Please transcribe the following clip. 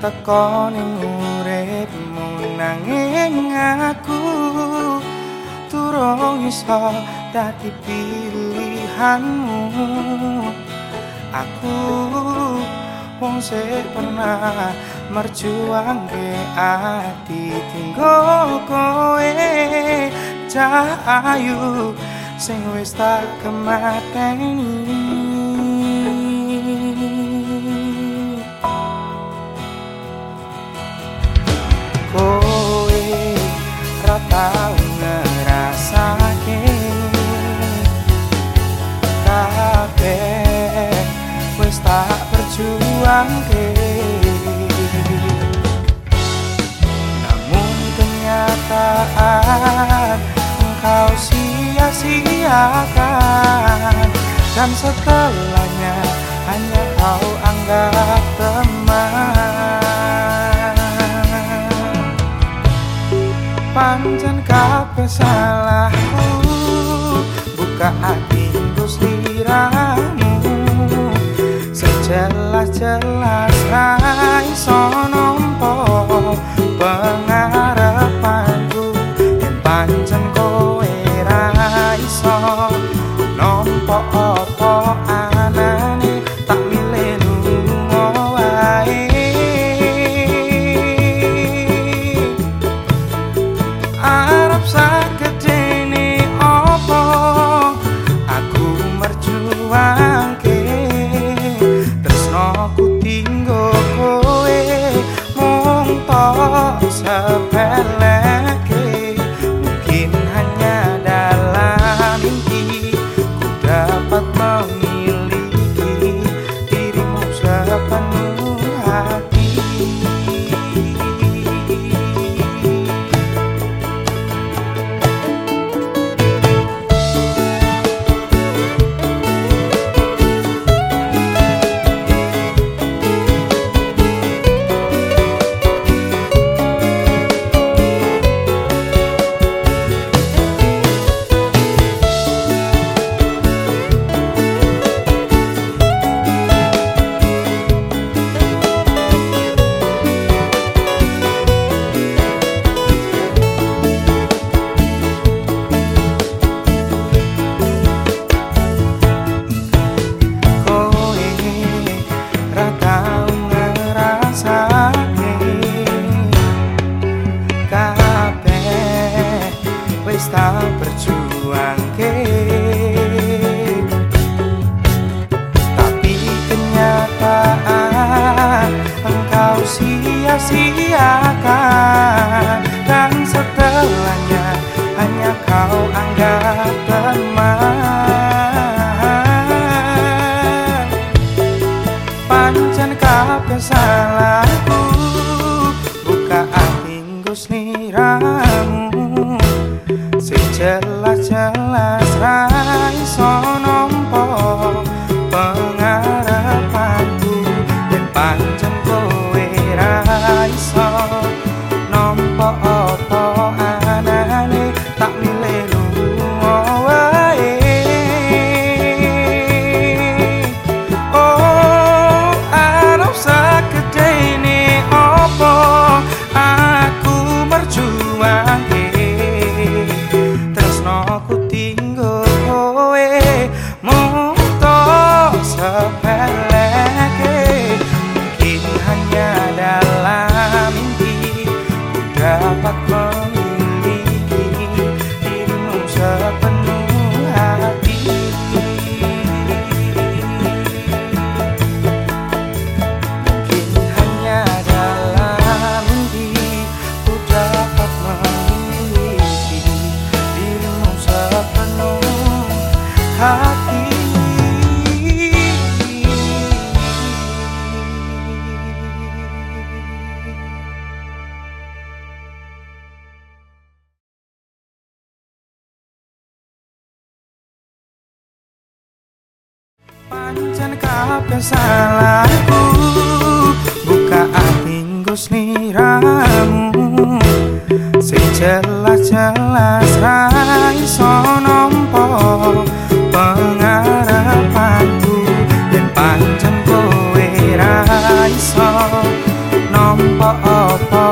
teko ning uripmu nanging aku turung iso dadi pilihanmu. Aku wong sing pernah merjuang ke ati tinggo kowe cahayu sing wis tak kemateni sia-siakan dan setelahnya hanya kau anggap teman. Pancen kabeh salahku buka hati sliramu sejelas-jelas ra iso and pancen kabeh salahku buka ati sliramu. Sejelas-jelas ra iso up. Pancen kabeh salahku. Buka ati sliramu. Sing jelas-jelas ra iso nampa pengarepanku yen pancen kowe ra iso nampa apa